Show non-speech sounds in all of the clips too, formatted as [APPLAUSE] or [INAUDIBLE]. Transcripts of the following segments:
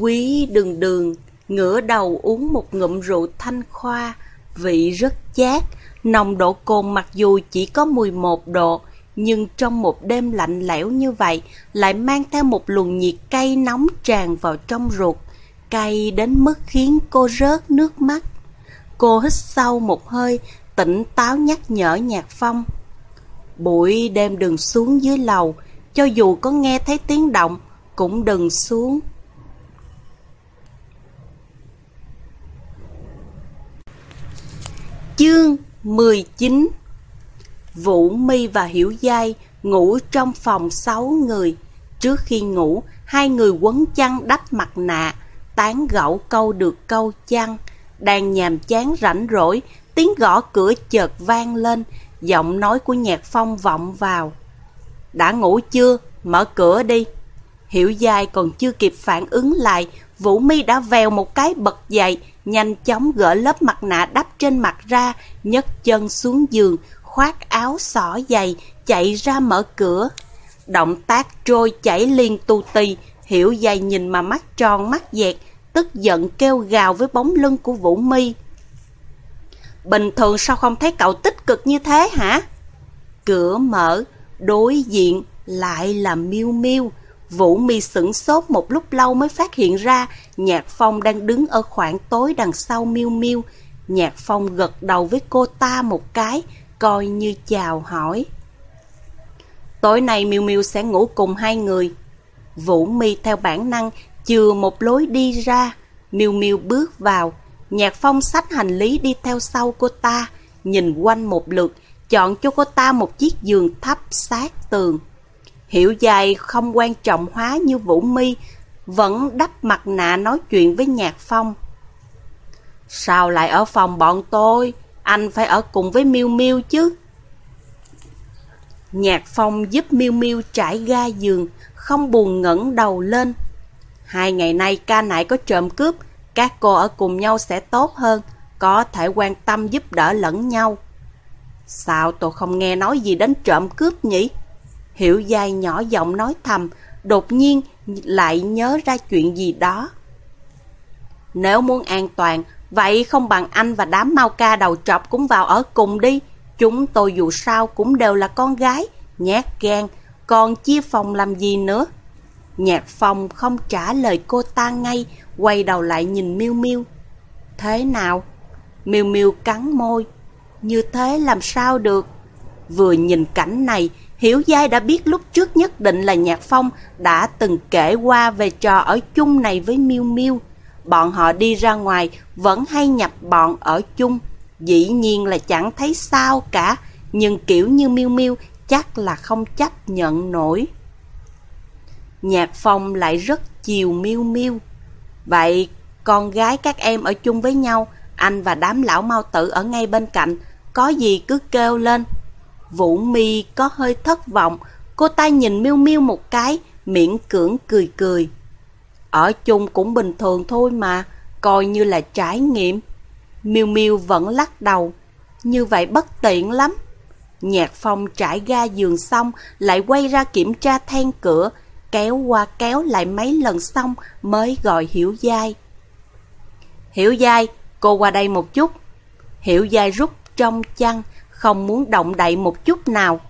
Quý đường đường, ngửa đầu uống một ngụm rượu thanh khoa, vị rất chát, nồng độ cồn mặc dù chỉ có 11 độ, nhưng trong một đêm lạnh lẽo như vậy lại mang theo một luồng nhiệt cay nóng tràn vào trong ruột, cay đến mức khiến cô rớt nước mắt. Cô hít sâu một hơi, tỉnh táo nhắc nhở Nhạc Phong. Buổi đêm đừng xuống dưới lầu, cho dù có nghe thấy tiếng động, cũng đừng xuống. Chương 19 Vũ Mi và Hiểu Giai ngủ trong phòng 6 người. Trước khi ngủ, hai người quấn chăn đắp mặt nạ, tán gẫu câu được câu chăn. Đang nhàm chán rảnh rỗi, tiếng gõ cửa chợt vang lên, giọng nói của Nhạc Phong vọng vào. Đã ngủ chưa? Mở cửa đi. Hiểu Giai còn chưa kịp phản ứng lại, Vũ Mi đã vèo một cái bật dậy, nhanh chóng gỡ lớp mặt nạ đắp trên mặt ra, nhấc chân xuống giường, khoác áo xỏ giày, chạy ra mở cửa. Động tác trôi chảy liên tu tì, hiểu dày nhìn mà mắt tròn mắt dẹt, tức giận kêu gào với bóng lưng của Vũ Mi. Bình thường sao không thấy cậu tích cực như thế hả? Cửa mở, đối diện lại là Miêu Miêu. Vũ Mi sửng sốt một lúc lâu mới phát hiện ra Nhạc Phong đang đứng ở khoảng tối đằng sau Miêu Miêu. Nhạc Phong gật đầu với cô ta một cái, coi như chào hỏi. Tối nay Miu Miu sẽ ngủ cùng hai người. Vũ Mi theo bản năng chừa một lối đi ra, Miu Miu bước vào, Nhạc Phong xách hành lý đi theo sau cô ta, nhìn quanh một lượt, chọn cho cô ta một chiếc giường thấp sát tường. Hiểu dài không quan trọng hóa như Vũ Mi, vẫn đắp mặt nạ nói chuyện với Nhạc Phong. Sao lại ở phòng bọn tôi? Anh phải ở cùng với Miu Miu chứ. Nhạc Phong giúp Miu Miu trải ga giường, không buồn ngẩng đầu lên. Hai ngày nay ca nại có trộm cướp, các cô ở cùng nhau sẽ tốt hơn, có thể quan tâm giúp đỡ lẫn nhau. Sao tôi không nghe nói gì đến trộm cướp nhỉ? Hiểu dài nhỏ giọng nói thầm, đột nhiên lại nhớ ra chuyện gì đó. Nếu muốn an toàn, Vậy không bằng anh và đám mau ca đầu trọc cũng vào ở cùng đi. Chúng tôi dù sao cũng đều là con gái, nhát gan, còn chia phòng làm gì nữa. Nhạc phòng không trả lời cô ta ngay, quay đầu lại nhìn Miêu Miêu. Thế nào? Miêu Miêu cắn môi. Như thế làm sao được? Vừa nhìn cảnh này, Hiểu Giai đã biết lúc trước nhất định là Nhạc Phong đã từng kể qua về trò ở chung này với Miêu Miêu bọn họ đi ra ngoài vẫn hay nhập bọn ở chung. Dĩ nhiên là chẳng thấy sao cả, nhưng kiểu như miêu miêu chắc là không chấp nhận nổi. Nhạc phong lại rất chiều miêu miêu. Vậy con gái các em ở chung với nhau, anh và đám lão mau tử ở ngay bên cạnh, có gì cứ kêu lên. Vũ mi có hơi thất vọng, cô ta nhìn miêu miêu một cái, miễn cưỡng cười cười. Ở chung cũng bình thường thôi mà, coi như là trải nghiệm. Miu Miu vẫn lắc đầu, như vậy bất tiện lắm. Nhạc phong trải ga giường xong, lại quay ra kiểm tra then cửa, kéo qua kéo lại mấy lần xong mới gọi Hiểu Giai. Hiểu Giai, cô qua đây một chút. Hiểu Giai rút trong chăn, không muốn động đậy một chút nào.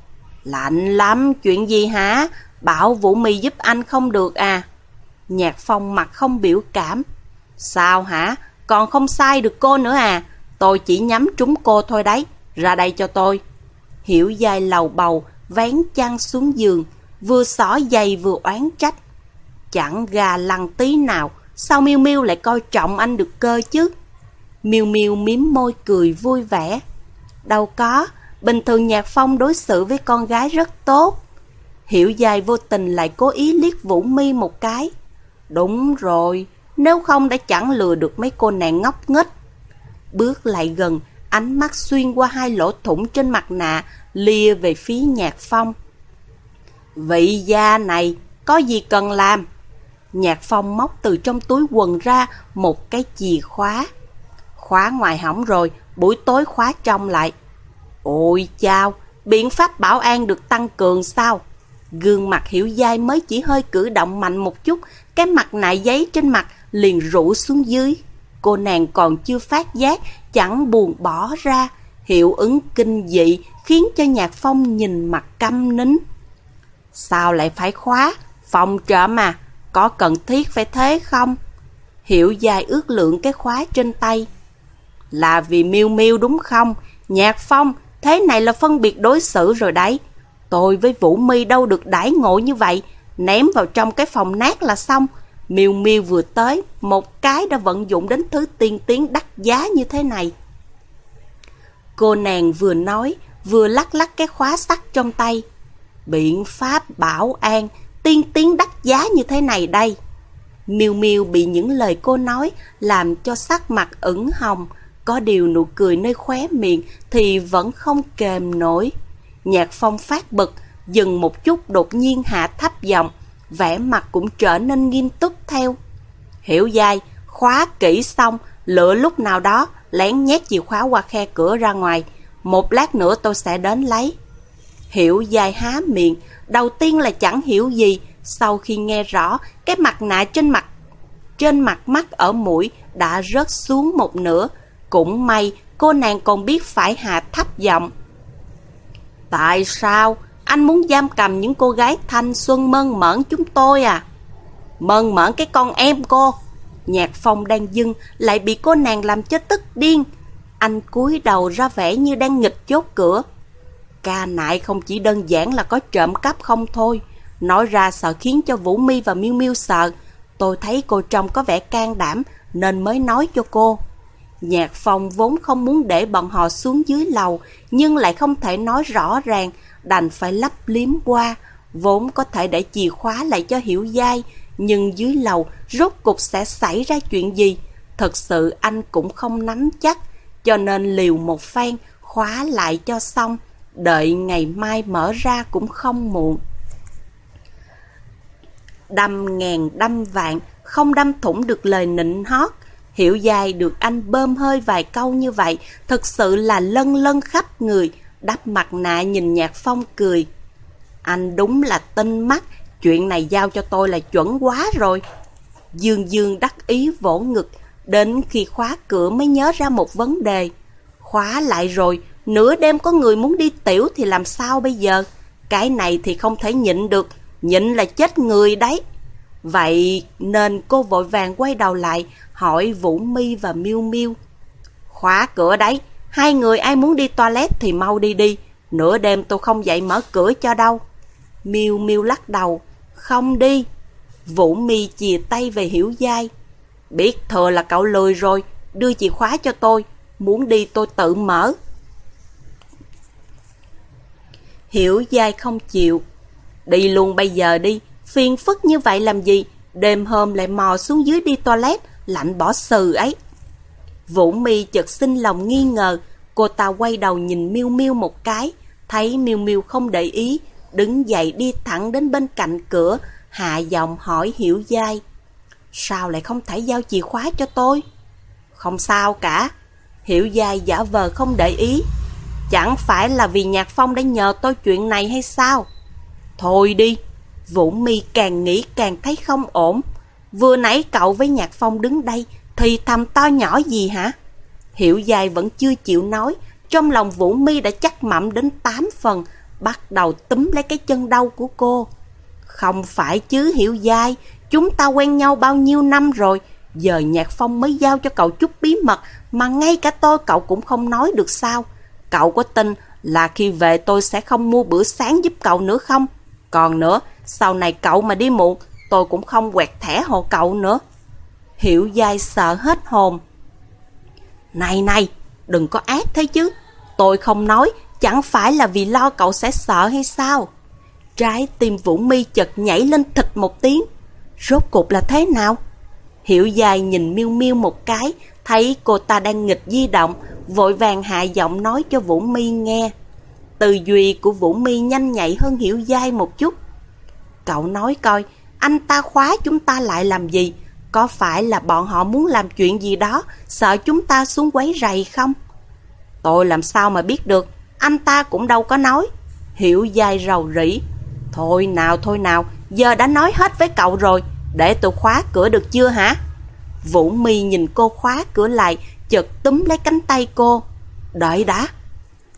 Lạnh lắm, chuyện gì hả? Bảo Vũ Mi giúp anh không được à? Nhạc phong mặt không biểu cảm. Sao hả? Còn không sai được cô nữa à? Tôi chỉ nhắm trúng cô thôi đấy. Ra đây cho tôi. Hiểu dài lầu bầu, vén chăn xuống giường, vừa xỏ giày vừa oán trách. Chẳng gà lăng tí nào, sao Miêu Miêu lại coi trọng anh được cơ chứ? Miêu Miêu miếm môi cười vui vẻ. Đâu có, bình thường Nhạc Phong đối xử với con gái rất tốt. Hiểu dài vô tình lại cố ý liếc Vũ Mi một cái. Đúng rồi, nếu không đã chẳng lừa được mấy cô nàng ngốc nghếch. Bước lại gần, ánh mắt xuyên qua hai lỗ thủng trên mặt nạ, lia về phía nhạc phong. Vị gia này, có gì cần làm? Nhạc phong móc từ trong túi quần ra một cái chìa khóa. Khóa ngoài hỏng rồi, buổi tối khóa trong lại. Ôi chao, biện pháp bảo an được tăng cường sao? Gương mặt hiểu dai mới chỉ hơi cử động mạnh một chút cái mặt nạ giấy trên mặt liền rũ xuống dưới. Cô nàng còn chưa phát giác, chẳng buồn bỏ ra. Hiệu ứng kinh dị khiến cho Nhạc Phong nhìn mặt căm nín. Sao lại phải khóa? Phòng trộm mà, có cần thiết phải thế không? Hiểu dài ước lượng cái khóa trên tay. Là vì miêu miêu đúng không? Nhạc Phong, thế này là phân biệt đối xử rồi đấy. Tôi với Vũ Mi đâu được đãi ngộ như vậy, ném vào trong cái phòng nát là xong. Miêu Miêu vừa tới, một cái đã vận dụng đến thứ tiên tiến đắt giá như thế này. Cô nàng vừa nói, vừa lắc lắc cái khóa sắt trong tay. Biện pháp bảo an, tiên tiến đắt giá như thế này đây. Miêu Miêu bị những lời cô nói làm cho sắc mặt ửng hồng, có điều nụ cười nơi khóe miệng thì vẫn không kềm nổi. Nhạc phong phát bực, dừng một chút đột nhiên hạ thấp giọng, vẻ mặt cũng trở nên nghiêm túc theo. Hiểu dai, khóa kỹ xong, lựa lúc nào đó, lén nhét chìa khóa qua khe cửa ra ngoài. Một lát nữa tôi sẽ đến lấy. Hiểu dài há miệng, đầu tiên là chẳng hiểu gì, sau khi nghe rõ, cái mặt nạ trên mặt trên mặt mắt ở mũi đã rớt xuống một nửa. Cũng may, cô nàng còn biết phải hạ thấp giọng. Tại sao anh muốn giam cầm những cô gái thanh xuân mơn mởn chúng tôi à? Mơn mởn cái con em cô. Nhạc phong đang dưng, lại bị cô nàng làm cho tức điên. Anh cúi đầu ra vẻ như đang nghịch chốt cửa. Ca nại không chỉ đơn giản là có trộm cắp không thôi. Nói ra sợ khiến cho Vũ Mi và Miêu Miêu sợ. Tôi thấy cô trông có vẻ can đảm, nên mới nói cho cô. Nhạc phong vốn không muốn để bọn họ xuống dưới lầu, nhưng lại không thể nói rõ ràng, đành phải lắp liếm qua, vốn có thể để chìa khóa lại cho hiểu dai nhưng dưới lầu rốt cục sẽ xảy ra chuyện gì? Thật sự anh cũng không nắm chắc, cho nên liều một phen, khóa lại cho xong, đợi ngày mai mở ra cũng không muộn. Đâm ngàn đâm vạn, không đâm thủng được lời nịnh hót Hiểu dài được anh bơm hơi vài câu như vậy, thật sự là lân lân khắp người, đắp mặt nạ nhìn Nhạc Phong cười. Anh đúng là tinh mắt, chuyện này giao cho tôi là chuẩn quá rồi. Dương Dương đắc ý vỗ ngực, đến khi khóa cửa mới nhớ ra một vấn đề. Khóa lại rồi, nửa đêm có người muốn đi tiểu thì làm sao bây giờ? Cái này thì không thể nhịn được, nhịn là chết người đấy. Vậy nên cô vội vàng quay đầu lại, hỏi Vũ Mi và Miu Miu. Khóa cửa đấy, hai người ai muốn đi toilet thì mau đi đi, nửa đêm tôi không dậy mở cửa cho đâu. Miu Miu lắc đầu, không đi. Vũ Mi chìa tay về Hiểu Giai. Biết thừa là cậu lười rồi, đưa chìa khóa cho tôi, muốn đi tôi tự mở. Hiểu Giai không chịu. Đi luôn bây giờ đi, phiền phức như vậy làm gì, đêm hôm lại mò xuống dưới đi toilet, lạnh bỏ sừ ấy. Vũ mi chợt sinh lòng nghi ngờ, cô ta quay đầu nhìn Miêu Miêu một cái, thấy Miêu Miêu không để ý, đứng dậy đi thẳng đến bên cạnh cửa, hạ giọng hỏi Hiểu dai. Sao lại không thể giao chìa khóa cho tôi? Không sao cả. Hiểu dai giả vờ không để ý. Chẳng phải là vì Nhạc Phong đã nhờ tôi chuyện này hay sao? Thôi đi. Vũ mi càng nghĩ càng thấy không ổn. Vừa nãy cậu với Nhạc Phong đứng đây thì thầm to nhỏ gì hả? Hiểu dài vẫn chưa chịu nói, trong lòng Vũ Mi đã chắc mẩm đến 8 phần, bắt đầu túm lấy cái chân đau của cô. Không phải chứ Hiểu dài, chúng ta quen nhau bao nhiêu năm rồi, giờ Nhạc Phong mới giao cho cậu chút bí mật mà ngay cả tôi cậu cũng không nói được sao. Cậu có tin là khi về tôi sẽ không mua bữa sáng giúp cậu nữa không? Còn nữa, sau này cậu mà đi muộn tôi cũng không quẹt thẻ hộ cậu nữa. Hiểu dai sợ hết hồn. Này này, đừng có ác thế chứ. Tôi không nói, chẳng phải là vì lo cậu sẽ sợ hay sao? Trái tim Vũ Mi chợt nhảy lên thịt một tiếng. Rốt cục là thế nào? Hiểu dài nhìn miêu miêu một cái, thấy cô ta đang nghịch di động, vội vàng hạ giọng nói cho Vũ Mi nghe. Từ duy của Vũ Mi nhanh nhạy hơn Hiểu dai một chút. Cậu nói coi, anh ta khóa chúng ta lại làm gì? Có phải là bọn họ muốn làm chuyện gì đó, sợ chúng ta xuống quấy rầy không? Tôi làm sao mà biết được, anh ta cũng đâu có nói. Hiểu dai rầu rĩ. Thôi nào, thôi nào, giờ đã nói hết với cậu rồi. để tôi khóa cửa được chưa hả? Vũ mi nhìn cô khóa cửa lại, chợt túm lấy cánh tay cô. Đợi đã.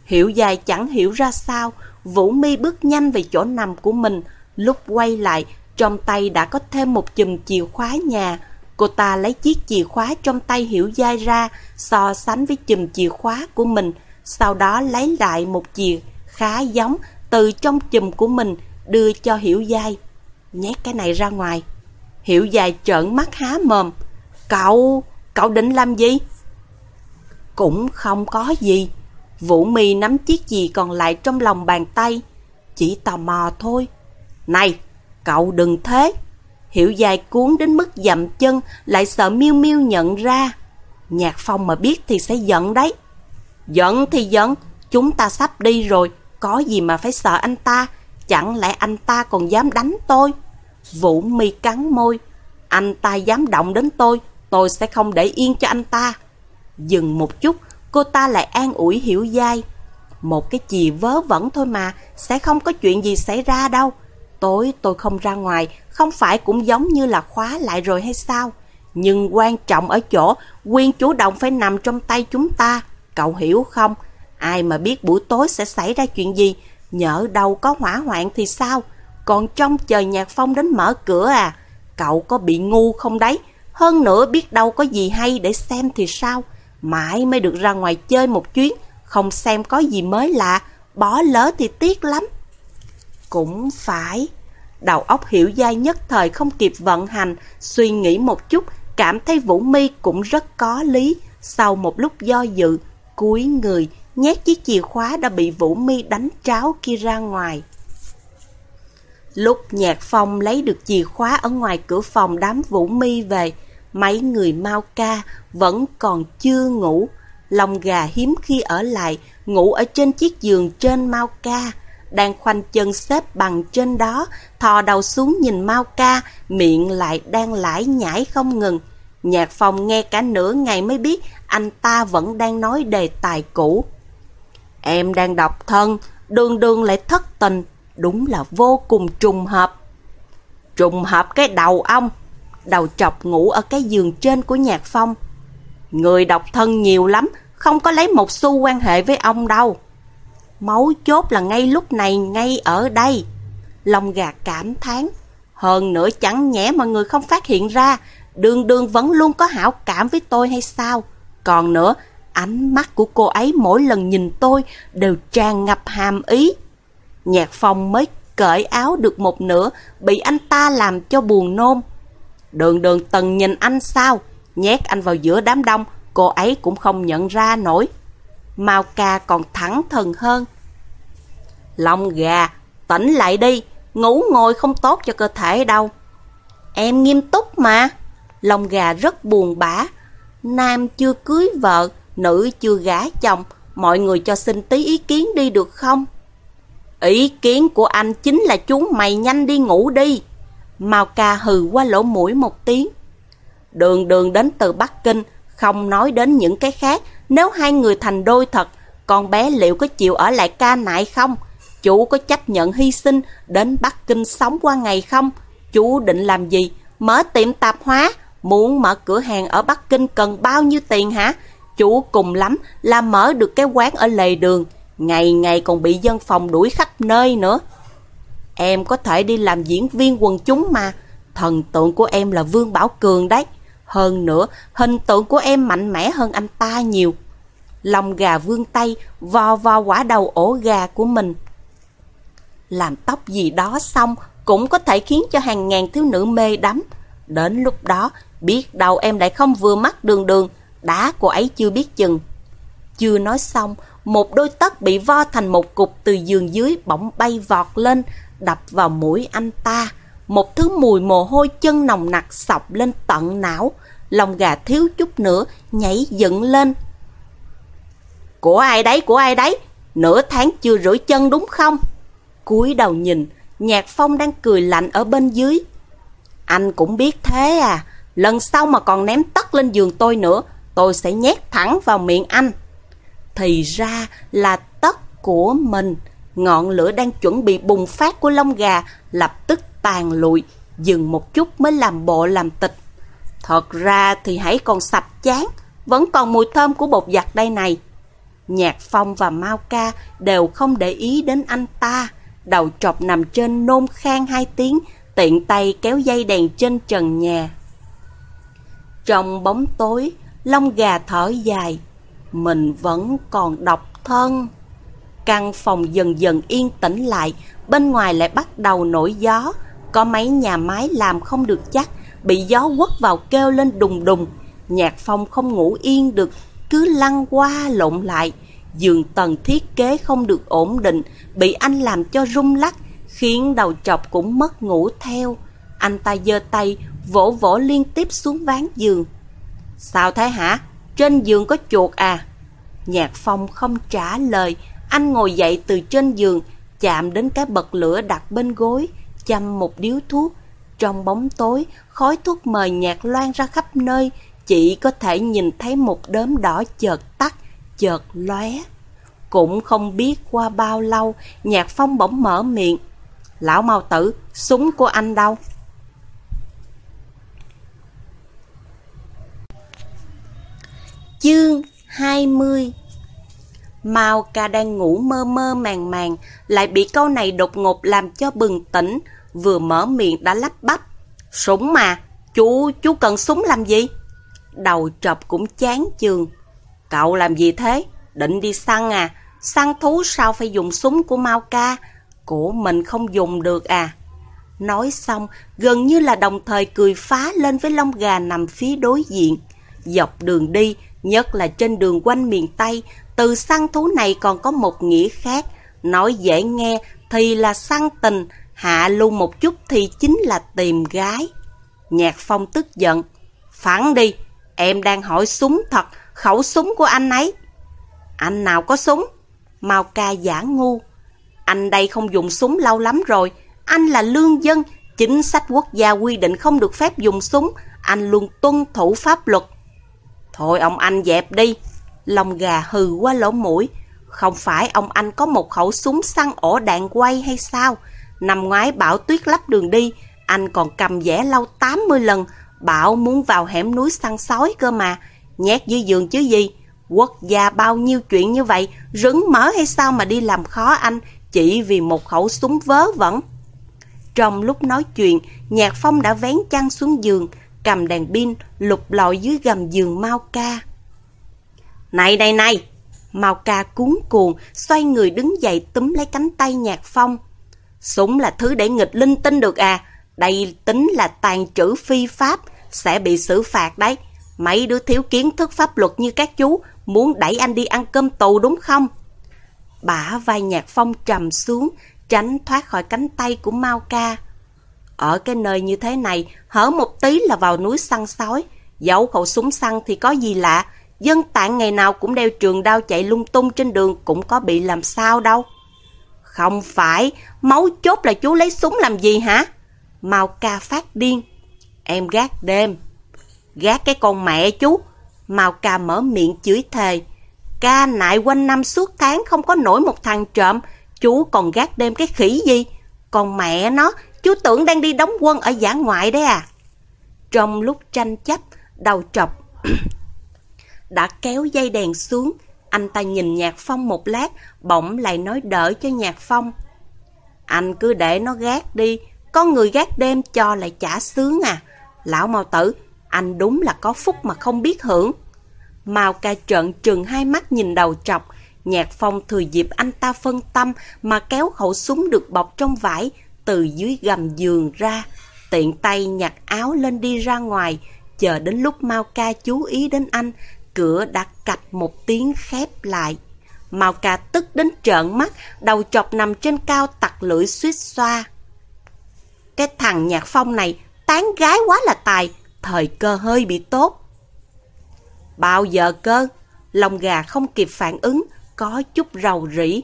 Hiểu dài chẳng hiểu ra sao, Vũ mi bước nhanh về chỗ nằm của mình. Lúc quay lại, trong tay đã có thêm một chùm chìa khóa nhà. Cô ta lấy chiếc chìa khóa trong tay Hiểu Giai ra, so sánh với chùm chìa khóa của mình, sau đó lấy lại một chìa khá giống từ trong chùm của mình đưa cho Hiểu Giai. Nhét cái này ra ngoài. Hiểu Giai trợn mắt há mồm. Cậu, cậu định làm gì? Cũng không có gì. Vũ mi nắm chiếc gì còn lại trong lòng bàn tay. Chỉ tò mò thôi. Này, cậu đừng thế. Hiểu dài cuốn đến mức dậm chân, lại sợ miêu miêu nhận ra. Nhạc phong mà biết thì sẽ giận đấy. Giận thì giận, chúng ta sắp đi rồi, có gì mà phải sợ anh ta, chẳng lẽ anh ta còn dám đánh tôi? Vũ mi cắn môi, anh ta dám động đến tôi, tôi sẽ không để yên cho anh ta. Dừng một chút, cô ta lại an ủi hiểu dai. Một cái chì vớ vẩn thôi mà, sẽ không có chuyện gì xảy ra đâu. Tối tôi không ra ngoài, không phải cũng giống như là khóa lại rồi hay sao? Nhưng quan trọng ở chỗ, quyền chủ động phải nằm trong tay chúng ta. Cậu hiểu không? Ai mà biết buổi tối sẽ xảy ra chuyện gì? Nhỡ đâu có hỏa hoạn thì sao? Còn trong chờ nhạc phong đến mở cửa à? Cậu có bị ngu không đấy? Hơn nữa biết đâu có gì hay để xem thì sao? Mãi mới được ra ngoài chơi một chuyến, không xem có gì mới lạ, bỏ lỡ thì tiếc lắm. Cũng phải. Đầu óc hiểu dai nhất thời không kịp vận hành, suy nghĩ một chút, cảm thấy Vũ Mi cũng rất có lý. Sau một lúc do dự, cúi người, nhét chiếc chìa khóa đã bị Vũ Mi đánh tráo kia ra ngoài. Lúc Nhạc Phong lấy được chìa khóa ở ngoài cửa phòng đám Vũ Mi về, mấy người mau ca vẫn còn chưa ngủ. Lòng gà hiếm khi ở lại, ngủ ở trên chiếc giường trên mau ca đang khoanh chân xếp bằng trên đó, thò đầu xuống nhìn Mao Ca, miệng lại đang lải nhải không ngừng. Nhạc phòng nghe cả nửa ngày mới biết anh ta vẫn đang nói đề tài cũ. Em đang đọc thân, đường đường lại thất tình, đúng là vô cùng trùng hợp. Trùng hợp cái đầu ông, đầu chọc ngủ ở cái giường trên của nhạc phong. Người độc thân nhiều lắm, không có lấy một xu quan hệ với ông đâu. Máu chốt là ngay lúc này, ngay ở đây. Lòng gà cảm thán. Hơn nữa chẳng nhẽ mọi người không phát hiện ra, đường đường vẫn luôn có hảo cảm với tôi hay sao? Còn nữa, ánh mắt của cô ấy mỗi lần nhìn tôi đều tràn ngập hàm ý. Nhạc phong mới cởi áo được một nửa, bị anh ta làm cho buồn nôn. Đường đường tần nhìn anh sao? Nhét anh vào giữa đám đông, cô ấy cũng không nhận ra nổi. Mao ca còn thẳng thần hơn. Lòng gà, tỉnh lại đi, ngủ ngồi không tốt cho cơ thể đâu. Em nghiêm túc mà. Lòng gà rất buồn bã. Nam chưa cưới vợ, nữ chưa gả chồng, mọi người cho xin tí ý kiến đi được không? Ý kiến của anh chính là chúng mày nhanh đi ngủ đi. Mao ca hừ qua lỗ mũi một tiếng. Đường đường đến từ Bắc Kinh, không nói đến những cái khác, nếu hai người thành đôi thật, con bé liệu có chịu ở lại ca nại không? Chú có chấp nhận hy sinh đến Bắc Kinh sống qua ngày không? Chú định làm gì? Mở tiệm tạp hóa? Muốn mở cửa hàng ở Bắc Kinh cần bao nhiêu tiền hả? Chú cùng lắm là mở được cái quán ở lề đường. Ngày ngày còn bị dân phòng đuổi khắp nơi nữa. Em có thể đi làm diễn viên quần chúng mà. Thần tượng của em là Vương Bảo Cường đấy. Hơn nữa, hình tượng của em mạnh mẽ hơn anh ta nhiều. Lòng gà vương tay, vò vò quả đầu ổ gà của mình. Làm tóc gì đó xong, cũng có thể khiến cho hàng ngàn thiếu nữ mê đắm. Đến lúc đó, biết đâu em lại không vừa mắt đường đường, đá cô ấy chưa biết chừng. Chưa nói xong, một đôi tất bị vo thành một cục từ giường dưới bỗng bay vọt lên, đập vào mũi anh ta. Một thứ mùi mồ hôi chân nồng nặc sọc lên tận não, lòng gà thiếu chút nữa, nhảy dựng lên. Của ai đấy, của ai đấy? Nửa tháng chưa rửa chân đúng không? Cúi đầu nhìn, Nhạc Phong đang cười lạnh ở bên dưới. Anh cũng biết thế à, lần sau mà còn ném tất lên giường tôi nữa, tôi sẽ nhét thẳng vào miệng anh. Thì ra là tất của mình, ngọn lửa đang chuẩn bị bùng phát của lông gà lập tức tàn lụi, dừng một chút mới làm bộ làm tịch. Thật ra thì hãy còn sạch chán, vẫn còn mùi thơm của bột giặt đây này. Nhạc Phong và Mao Ca đều không để ý đến anh ta, đầu trọc nằm trên nôn khang hai tiếng, tiện tay kéo dây đèn trên trần nhà. Trong bóng tối, lông gà thở dài, mình vẫn còn độc thân. Căn phòng dần dần yên tĩnh lại, bên ngoài lại bắt đầu nổi gió. Có mấy nhà máy làm không được chắc, bị gió quất vào kêu lên đùng đùng. Nhạc phong không ngủ yên được, cứ lăn qua lộn lại. Giường tầng thiết kế không được ổn định, bị anh làm cho rung lắc, khiến đầu chọc cũng mất ngủ theo. Anh ta giơ tay, vỗ vỗ liên tiếp xuống ván giường. Sao thế hả? Trên giường có chuột à? Nhạc phong không trả lời, anh ngồi dậy từ trên giường, chạm đến cái bật lửa đặt bên gối, chăm một điếu thuốc. Trong bóng tối, khói thuốc mời nhạt loan ra khắp nơi, chỉ có thể nhìn thấy một đốm đỏ chợt tắt, chợt lóe. Cũng không biết qua bao lâu, nhạc phong bỗng mở miệng. Lão mau tử, súng của anh đâu? Chương 20 Mao ca đang ngủ mơ mơ màng màng, lại bị câu này đột ngột làm cho bừng tỉnh, vừa mở miệng đã lắp bắp. Súng mà, chú, chú cần súng làm gì? Đầu trọc cũng chán chường. Cậu làm gì thế? Định đi săn à? Săn thú sao phải dùng súng của Mao ca? Của mình không dùng được à? Nói xong, gần như là đồng thời cười phá lên với lông gà nằm phía đối diện. Dọc đường đi, nhất là trên đường quanh miền Tây, từ săn thú này còn có một nghĩa khác. Nói dễ nghe thì là săn tình, hạ lưu một chút thì chính là tìm gái. Nhạc Phong tức giận. Phản đi, em đang hỏi súng thật, khẩu súng của anh ấy. Anh nào có súng? Mao ca giả ngu. Anh đây không dùng súng lâu lắm rồi. Anh là lương dân, chính sách quốc gia quy định không được phép dùng súng. Anh luôn tuân thủ pháp luật. Thôi ông anh dẹp đi. Lòng gà hừ qua lỗ mũi. Không phải ông anh có một khẩu súng săn ổ đạn quay hay sao? Năm ngoái Bảo tuyết lắp đường đi, anh còn cầm vẽ lâu 80 lần. Bảo muốn vào hẻm núi săn sói cơ mà. Nhét dưới giường chứ gì? Quốc gia bao nhiêu chuyện như vậy, rứng mở hay sao mà đi làm khó anh chỉ vì một khẩu súng vớ vẩn. Trong lúc nói chuyện, Nhạc Phong đã vén chăn xuống giường, cầm đèn pin, lục lọi dưới gầm giường Mao Ca. Này này này! Mao Ca cuốn cuồng, xoay người đứng dậy túm lấy cánh tay Nhạc Phong. Súng là thứ để nghịch linh tinh được à? Đây tính là tàn trữ phi pháp, sẽ bị xử phạt đấy. Mấy đứa thiếu kiến thức pháp luật như các chú, muốn đẩy anh đi ăn cơm tù đúng không? Bả vai Nhạc Phong trầm xuống, tránh thoát khỏi cánh tay của Mao Ca. Ở cái nơi như thế này, hở một tí là vào núi săn sói. Giấu khẩu súng săn thì có gì lạ. Dân tạng ngày nào cũng đeo trường đao chạy lung tung trên đường cũng có bị làm sao đâu. Không phải, máu chốt là chú lấy súng làm gì hả? Mao ca phát điên. Em gác đêm. Gác cái con mẹ chú. Mau ca mở miệng chửi thề. Ca nại quanh năm suốt tháng không có nổi một thằng trộm. Chú còn gác đêm cái khỉ gì? Còn mẹ nó, chú tưởng đang đi đóng quân ở giả ngoại đấy à? Trong lúc tranh chấp, đầu trọc [CLEARS THROAT] đã kéo dây đèn xuống. Anh ta nhìn Nhạc Phong một lát, bỗng lại nói đỡ cho Nhạc Phong. Anh cứ để nó gác đi, có người gác đêm cho lại trả sướng à. Lão mau tử, anh đúng là có phúc mà không biết hưởng. Mao ca trợn trừng hai mắt nhìn đầu trọc, Nhạc Phong thừa dịp anh ta phân tâm mà kéo khẩu súng được bọc trong vải từ dưới gầm giường ra, tiện tay nhặt áo lên đi ra ngoài, chờ đến lúc Mao ca chú ý đến anh, cửa đã cạch một tiếng khép lại. Mao ca tức đến trợn mắt, đầu chọc nằm trên cao tặc lưỡi suýt xoa. Cái thằng nhạc phong này tán gái quá là tài, thời cơ hơi bị tốt. Bao giờ cơ? Lòng gà không kịp phản ứng, có chút rầu rĩ.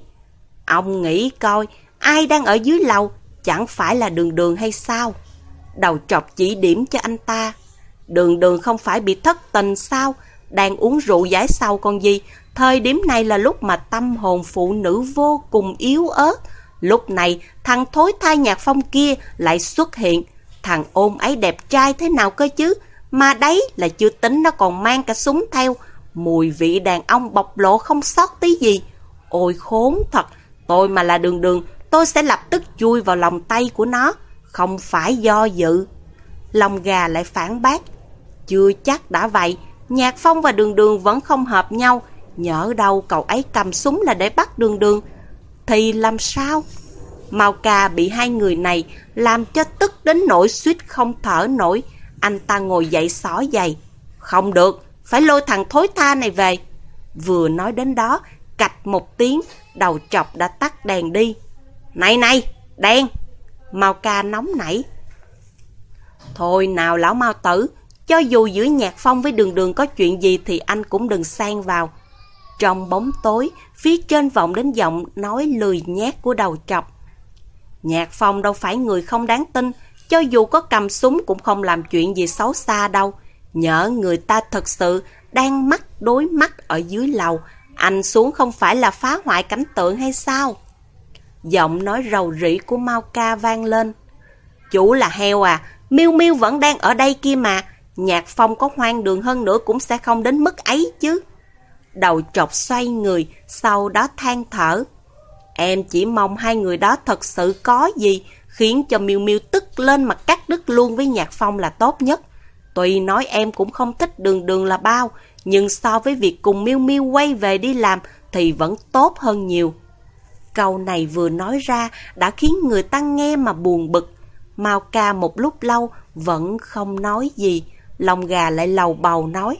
Ông nghĩ coi, ai đang ở dưới lầu, chẳng phải là đường đường hay sao? Đầu trọc chỉ điểm cho anh ta. Đường đường không phải bị thất tình sao? Đang uống rượu giải sau con gì? Thời điểm này là lúc mà tâm hồn phụ nữ vô cùng yếu ớt. Lúc này, thằng thối thai nhạc phong kia lại xuất hiện. Thằng ôn ấy đẹp trai thế nào cơ chứ? Mà đấy là chưa tính nó còn mang cả súng theo. Mùi vị đàn ông bộc lộ không sót tí gì. Ôi khốn thật, tôi mà là đường đường, tôi sẽ lập tức chui vào lòng tay của nó. Không phải do dự. Lòng gà lại phản bác. Chưa chắc đã vậy, Nhạc Phong và Đường Đường vẫn không hợp nhau. Nhỡ đâu cậu ấy cầm súng là để bắt Đường Đường. Thì làm sao? Mao Ca bị hai người này làm cho tức đến nỗi suýt không thở nổi. Anh ta ngồi dậy xỏ giày. Không được, phải lôi thằng thối tha này về. Vừa nói đến đó, cạch một tiếng, đầu chọc đã tắt đèn đi. Này này, đèn! Mao Ca nóng nảy. Thôi nào lão Mao Tử, cho dù giữa nhạc phong với đường đường có chuyện gì thì anh cũng đừng xen vào. Trong bóng tối, phía trên vọng đến giọng nói lười nhát của đầu trọc. Nhạc phong đâu phải người không đáng tin, cho dù có cầm súng cũng không làm chuyện gì xấu xa đâu. Nhớ người ta thật sự đang mắt đối mắt ở dưới lầu, anh xuống không phải là phá hoại cảnh tượng hay sao? Giọng nói rầu rĩ của Mao Ca vang lên. Chủ là heo à, Miêu Miêu vẫn đang ở đây kia mà, Nhạc Phong có hoang đường hơn nữa cũng sẽ không đến mức ấy chứ. Đầu trọc xoay người, sau đó than thở. Em chỉ mong hai người đó thật sự có gì, khiến cho miu miu tức lên mà cắt đứt luôn với Nhạc Phong là tốt nhất. Tuy nói em cũng không thích đường đường là bao, nhưng so với việc cùng miu miu quay về đi làm thì vẫn tốt hơn nhiều. Câu này vừa nói ra đã khiến người ta nghe mà buồn bực. Mao ca một lúc lâu vẫn không nói gì, lòng gà lại lầu bầu nói.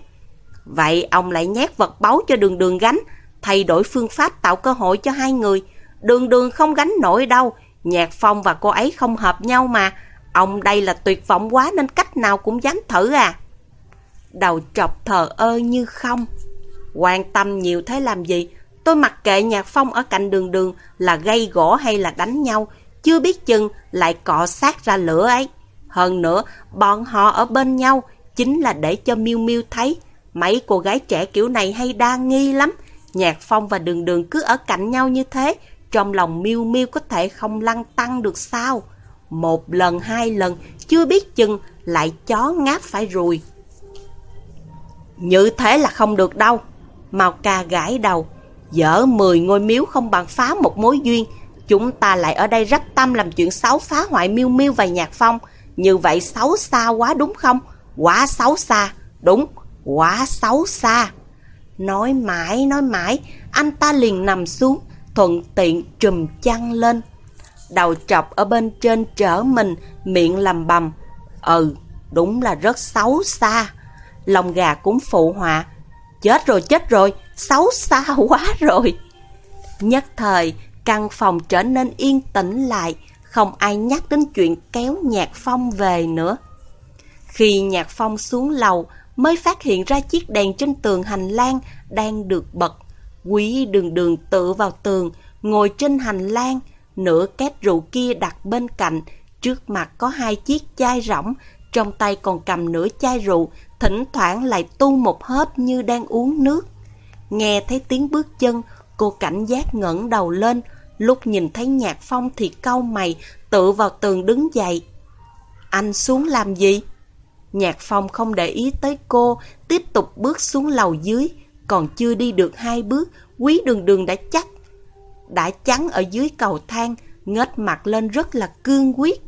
Vậy ông lại nhét vật báu cho đường đường gánh, thay đổi phương pháp tạo cơ hội cho hai người. Đường đường không gánh nổi đâu, Nhạc Phong và cô ấy không hợp nhau mà. Ông đây là tuyệt vọng quá nên cách nào cũng dám thử à. Đầu trọc thờ ơ như không. Quan tâm nhiều thế làm gì? Tôi mặc kệ Nhạc Phong ở cạnh đường đường là gây gỗ hay là đánh nhau. Chưa biết chừng lại cọ sát ra lửa ấy. Hơn nữa, bọn họ ở bên nhau chính là để cho Miu Miu thấy mấy cô gái trẻ kiểu này hay đa nghi lắm. Nhạc Phong và Đường Đường cứ ở cạnh nhau như thế, trong lòng miêu miêu có thể không lăn tăng được sao? Một lần, hai lần, chưa biết chừng lại chó ngáp phải rùi. Như thế là không được đâu. Mao ca gãi đầu. Dở 10 ngôi miếu không bằng phá một mối duyên. Chúng ta lại ở đây rắp tâm làm chuyện xấu phá hoại miêu miêu và nhạc phong. Như vậy xấu xa quá đúng không? Quá xấu xa. Đúng, quá xấu xa. Nói mãi, nói mãi, anh ta liền nằm xuống, thuận tiện trùm chăn lên. Đầu trọc ở bên trên trở mình, miệng lầm bầm. Ừ, đúng là rất xấu xa. Lòng gà cũng phụ họa. Chết rồi, chết rồi, xấu xa [LAUGHS] quá rồi. Nhất thời, căn phòng trở nên yên tĩnh lại, không ai nhắc đến chuyện kéo Nhạc Phong về nữa. Khi Nhạc Phong xuống lầu, mới phát hiện ra chiếc đèn trên tường hành lang đang được bật. Quý đường đường tự vào tường, ngồi trên hành lang, nửa két rượu kia đặt bên cạnh, trước mặt có hai chiếc chai rỗng, trong tay còn cầm nửa chai rượu, thỉnh thoảng lại tu một hớp như đang uống nước. Nghe thấy tiếng bước chân, cô cảnh giác ngẩng đầu lên, lúc nhìn thấy Nhạc Phong thì cau mày, tự vào tường đứng dậy. Anh xuống làm gì? Nhạc Phong không để ý tới cô, tiếp tục bước xuống lầu dưới, còn chưa đi được hai bước, quý đường đường đã chắc. Đã chắn ở dưới cầu thang, ngết mặt lên rất là cương quyết.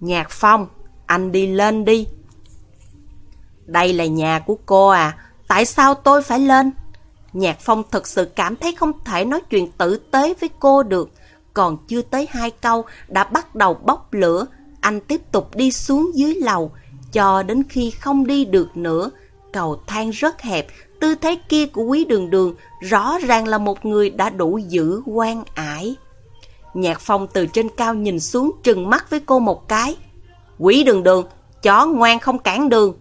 Nhạc Phong, anh đi lên đi. Đây là nhà của cô à, tại sao tôi phải lên? Nhạc Phong thực sự cảm thấy không thể nói chuyện tử tế với cô được. Còn chưa tới hai câu đã bắt đầu bốc lửa, anh tiếp tục đi xuống dưới lầu, cho đến khi không đi được nữa. Cầu thang rất hẹp, tư thế kia của quý đường đường rõ ràng là một người đã đủ giữ quan ải. Nhạc Phong từ trên cao nhìn xuống trừng mắt với cô một cái. Quý đường đường, chó ngoan không cản đường.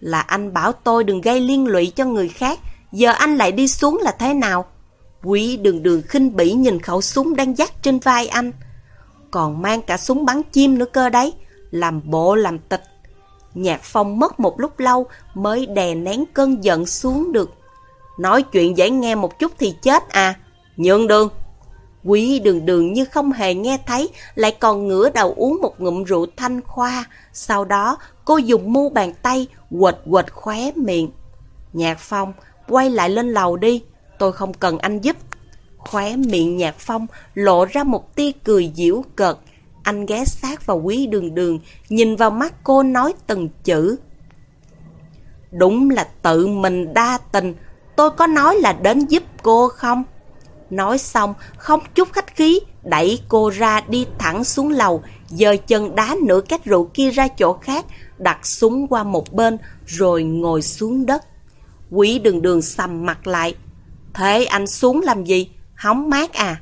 Là anh bảo tôi đừng gây liên lụy cho người khác, giờ anh lại đi xuống là thế nào? Quý đường đường khinh bỉ nhìn khẩu súng đang dắt trên vai anh. Còn mang cả súng bắn chim nữa cơ đấy, làm bộ làm tịch. Nhạc phong mất một lúc lâu mới đè nén cơn giận xuống được. Nói chuyện dễ nghe một chút thì chết à, nhường đường. Quý đường đường như không hề nghe thấy, lại còn ngửa đầu uống một ngụm rượu thanh khoa. Sau đó, cô dùng mu bàn tay, quệt quệt khóe miệng. Nhạc Phong, quay lại lên lầu đi, tôi không cần anh giúp. Khóe miệng Nhạc Phong lộ ra một tia cười diễu cợt. Anh ghé sát vào quý đường đường, nhìn vào mắt cô nói từng chữ. Đúng là tự mình đa tình, tôi có nói là đến giúp cô không? Nói xong, không chút khách khí, đẩy cô ra đi thẳng xuống lầu, giơ chân đá nửa két rượu kia ra chỗ khác, đặt súng qua một bên, rồi ngồi xuống đất. Quý đường đường sầm mặt lại. Thế anh xuống làm gì? Hóng mát à?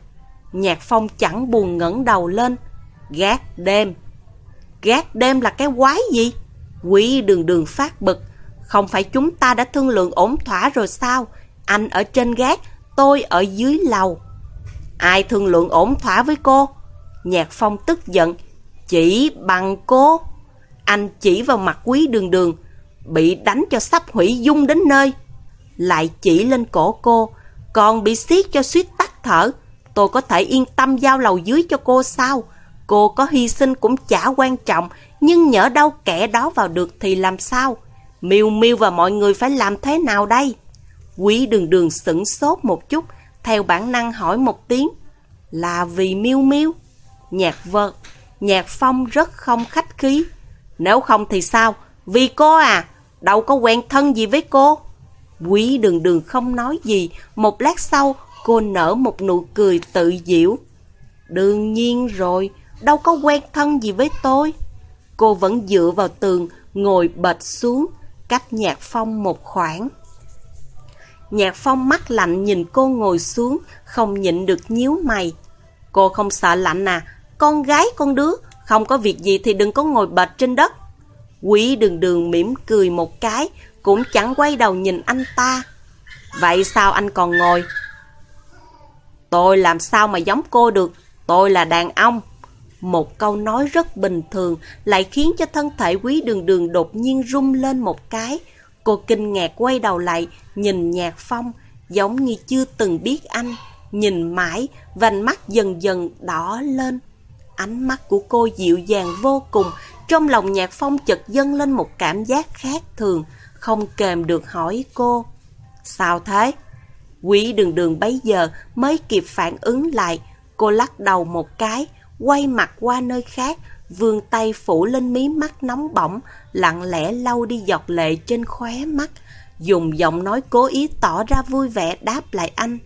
Nhạc phong chẳng buồn ngẩng đầu lên. Gác đêm. Gác đêm là cái quái gì? Quý đường đường phát bực. Không phải chúng ta đã thương lượng ổn thỏa rồi sao? Anh ở trên gác, tôi ở dưới lầu. Ai thương lượng ổn thỏa với cô? Nhạc Phong tức giận. Chỉ bằng cô. Anh chỉ vào mặt quý đường đường. Bị đánh cho sắp hủy dung đến nơi. Lại chỉ lên cổ cô. Còn bị siết cho suýt tắt thở. Tôi có thể yên tâm giao lầu dưới cho cô sao? Cô có hy sinh cũng chả quan trọng. Nhưng nhỡ đâu kẻ đó vào được thì làm sao? Miêu Miêu và mọi người phải làm thế nào đây? Quý đường đường sửng sốt một chút, theo bản năng hỏi một tiếng. Là vì Miêu Miêu? Nhạc vợt, nhạc phong rất không khách khí. Nếu không thì sao? Vì cô à? Đâu có quen thân gì với cô? Quý đường đường không nói gì, một lát sau cô nở một nụ cười tự diễu. Đương nhiên rồi, đâu có quen thân gì với tôi. Cô vẫn dựa vào tường, ngồi bệt xuống, cách Nhạc Phong một khoảng. Nhạc Phong mắt lạnh nhìn cô ngồi xuống, không nhịn được nhíu mày. Cô không sợ lạnh à? Con gái con đứa, không có việc gì thì đừng có ngồi bệt trên đất. Quý đường đường mỉm cười một cái, cũng chẳng quay đầu nhìn anh ta. Vậy sao anh còn ngồi? Tôi làm sao mà giống cô được, tôi là đàn ông. Một câu nói rất bình thường lại khiến cho thân thể quý đường đường đột nhiên rung lên một cái. Cô kinh ngạc quay đầu lại, nhìn nhạc phong, giống như chưa từng biết anh. Nhìn mãi, vành mắt dần dần đỏ lên. Ánh mắt của cô dịu dàng vô cùng, trong lòng nhạc phong chợt dâng lên một cảm giác khác thường, không kèm được hỏi cô. Sao thế? Quý đường đường bấy giờ mới kịp phản ứng lại, cô lắc đầu một cái, quay mặt qua nơi khác, vươn tay phủ lên mí mắt nóng bỏng, lặng lẽ lau đi giọt lệ trên khóe mắt, dùng giọng nói cố ý tỏ ra vui vẻ đáp lại anh.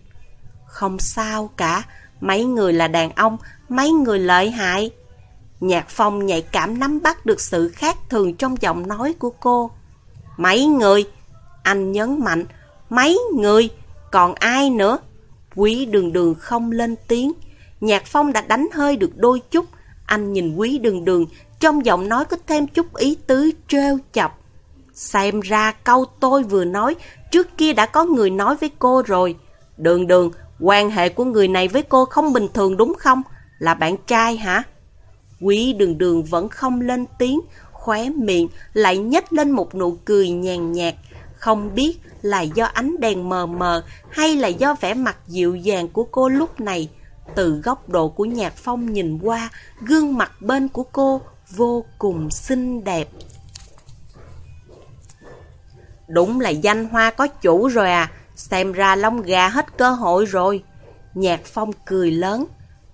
Không sao cả, mấy người là đàn ông, mấy người lợi hại. Nhạc phong nhạy cảm nắm bắt được sự khác thường trong giọng nói của cô. Mấy người, anh nhấn mạnh, mấy người, còn ai nữa? Quý đường đường không lên tiếng, Nhạc Phong đã đánh hơi được đôi chút. Anh nhìn quý đường đường, trong giọng nói có thêm chút ý tứ trêu chọc. Xem ra câu tôi vừa nói, trước kia đã có người nói với cô rồi. Đường đường, quan hệ của người này với cô không bình thường đúng không? Là bạn trai hả? Quý đường đường vẫn không lên tiếng, khóe miệng lại nhếch lên một nụ cười nhàn nhạt. Không biết là do ánh đèn mờ mờ hay là do vẻ mặt dịu dàng của cô lúc này. Từ góc độ của nhạc phong nhìn qua, gương mặt bên của cô vô cùng xinh đẹp. Đúng là danh hoa có chủ rồi à, xem ra lông gà hết cơ hội rồi. Nhạc phong cười lớn.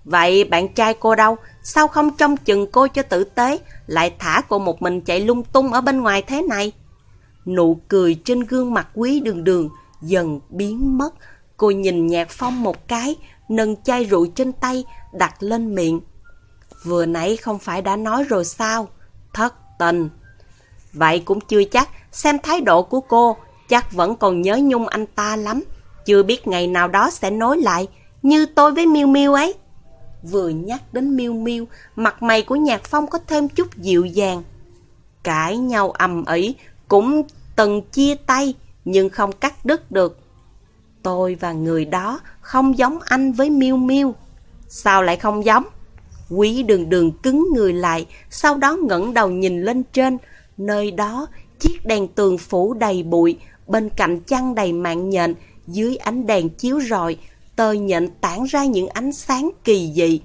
Vậy bạn trai cô đâu? Sao không trông chừng cô cho tử tế, lại thả cô một mình chạy lung tung ở bên ngoài thế này? Nụ cười trên gương mặt quý đường đường dần biến mất. Cô nhìn nhạc phong một cái, nâng chai rượu trên tay, đặt lên miệng. Vừa nãy không phải đã nói rồi sao? Thất tình. Vậy cũng chưa chắc, xem thái độ của cô, chắc vẫn còn nhớ nhung anh ta lắm. Chưa biết ngày nào đó sẽ nối lại, như tôi với Miêu Miêu ấy. Vừa nhắc đến Miêu Miêu, mặt mày của Nhạc Phong có thêm chút dịu dàng. Cãi nhau ầm ĩ, cũng từng chia tay, nhưng không cắt đứt được. Tôi và người đó không giống anh với miu miu Sao lại không giống? Quý đường đường cứng người lại, sau đó ngẩng đầu nhìn lên trên. Nơi đó, chiếc đèn tường phủ đầy bụi, bên cạnh chăn đầy mạng nhện, dưới ánh đèn chiếu rọi, tơ nhện tản ra những ánh sáng kỳ dị.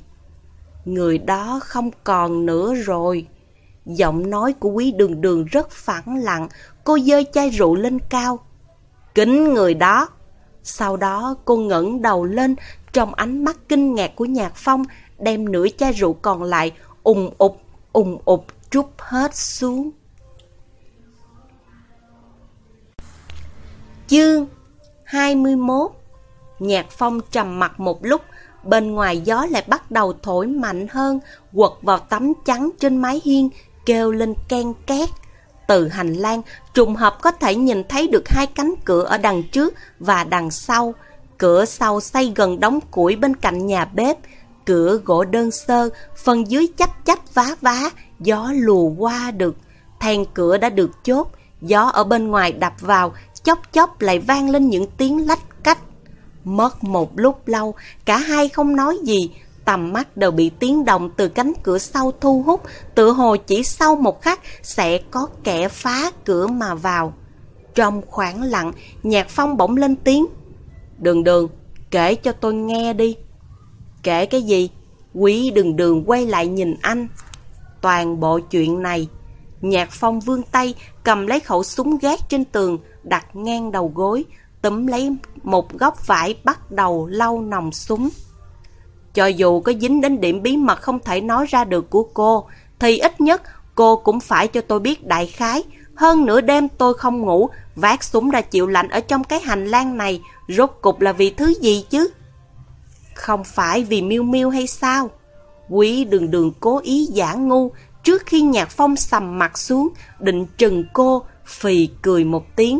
Người đó không còn nữa rồi. Giọng nói của quý đường đường rất phẳng lặng, cô dơi chai rượu lên cao. Kính người đó. Sau đó cô ngẩng đầu lên, trong ánh mắt kinh ngạc của Nhạc Phong, đem nửa chai rượu còn lại, ùng ụp ùng ụp trút hết xuống. Chương 21 Nhạc Phong trầm mặt một lúc, bên ngoài gió lại bắt đầu thổi mạnh hơn, quật vào tấm trắng trên mái hiên, kêu lên ken két. Từ hành lang, trùng hợp có thể nhìn thấy được hai cánh cửa ở đằng trước và đằng sau. Cửa sau xây gần đống củi bên cạnh nhà bếp. Cửa gỗ đơn sơ, phần dưới chắp chắp vá vá, gió lùa qua được. Then cửa đã được chốt, gió ở bên ngoài đập vào, chốc chốc lại vang lên những tiếng lách cách. Mất một lúc lâu, cả hai không nói gì, tầm mắt đều bị tiếng động từ cánh cửa sau thu hút, tự hồ chỉ sau một khắc sẽ có kẻ phá cửa mà vào. Trong khoảng lặng, nhạc phong bỗng lên tiếng. Đường đường, kể cho tôi nghe đi. Kể cái gì? Quý đường đường quay lại nhìn anh. Toàn bộ chuyện này. Nhạc phong vươn tay, cầm lấy khẩu súng gác trên tường, đặt ngang đầu gối, túm lấy một góc vải bắt đầu lau nòng súng. Cho dù có dính đến điểm bí mật không thể nói ra được của cô, thì ít nhất cô cũng phải cho tôi biết đại khái. Hơn nửa đêm tôi không ngủ, vác súng ra chịu lạnh ở trong cái hành lang này, rốt cục là vì thứ gì chứ? Không phải vì miêu miêu hay sao? Quý đường đường cố ý giả ngu, trước khi nhạc phong sầm mặt xuống, định trừng cô, phì cười một tiếng.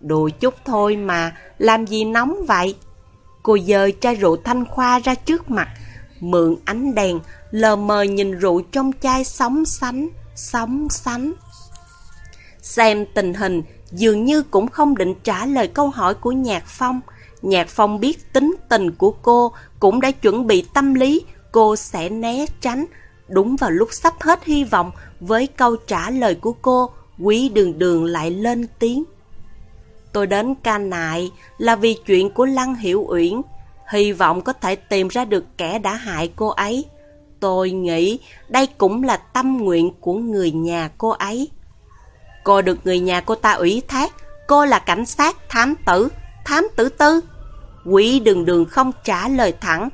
Đùa chút thôi mà, làm gì nóng vậy? Cô dời chai rượu thanh khoa ra trước mặt, mượn ánh đèn, lờ mờ nhìn rượu trong chai sóng sánh, sóng sánh. Xem tình hình, dường như cũng không định trả lời câu hỏi của Nhạc Phong. Nhạc Phong biết tính tình của cô, cũng đã chuẩn bị tâm lý, cô sẽ né tránh. Đúng vào lúc sắp hết hy vọng, với câu trả lời của cô, quý đường đường lại lên tiếng. Tôi đến ca nại là vì chuyện của Lăng Hiểu Uyển, hy vọng có thể tìm ra được kẻ đã hại cô ấy. Tôi nghĩ đây cũng là tâm nguyện của người nhà cô ấy. Cô được người nhà cô ta ủy thác, cô là cảnh sát, thám tử, thám tử tư. Quỷ đường đường không trả lời thẳng.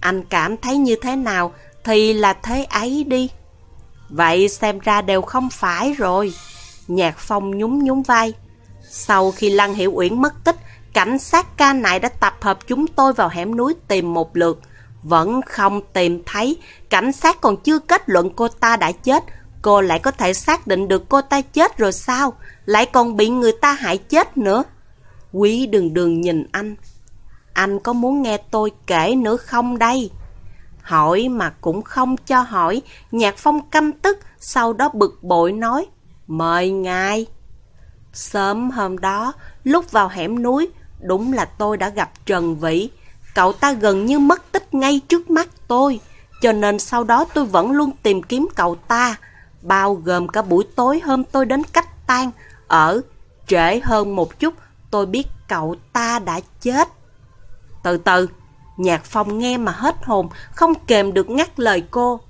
Anh cảm thấy như thế nào thì là thế ấy đi. Vậy xem ra đều không phải rồi. Nhạc phong nhún nhún vai. Sau khi Lăng Hiểu Uyển mất tích, cảnh sát ca nại đã tập hợp chúng tôi vào hẻm núi tìm một lượt. Vẫn không tìm thấy, cảnh sát còn chưa kết luận cô ta đã chết. Cô lại có thể xác định được cô ta chết rồi sao? Lại còn bị người ta hại chết nữa. Quý đường đường nhìn anh. Anh có muốn nghe tôi kể nữa không đây? Hỏi mà cũng không cho hỏi, Nhạc Phong căm tức, sau đó bực bội nói, mời ngài. Sớm hôm đó, lúc vào hẻm núi, đúng là tôi đã gặp Trần Vĩ. Cậu ta gần như mất tích ngay trước mắt tôi, cho nên sau đó tôi vẫn luôn tìm kiếm cậu ta, bao gồm cả buổi tối hôm tôi đến cách tan, ở trễ hơn một chút, tôi biết cậu ta đã chết. Từ từ, Nhạc Phong nghe mà hết hồn, không kềm được ngắt lời cô.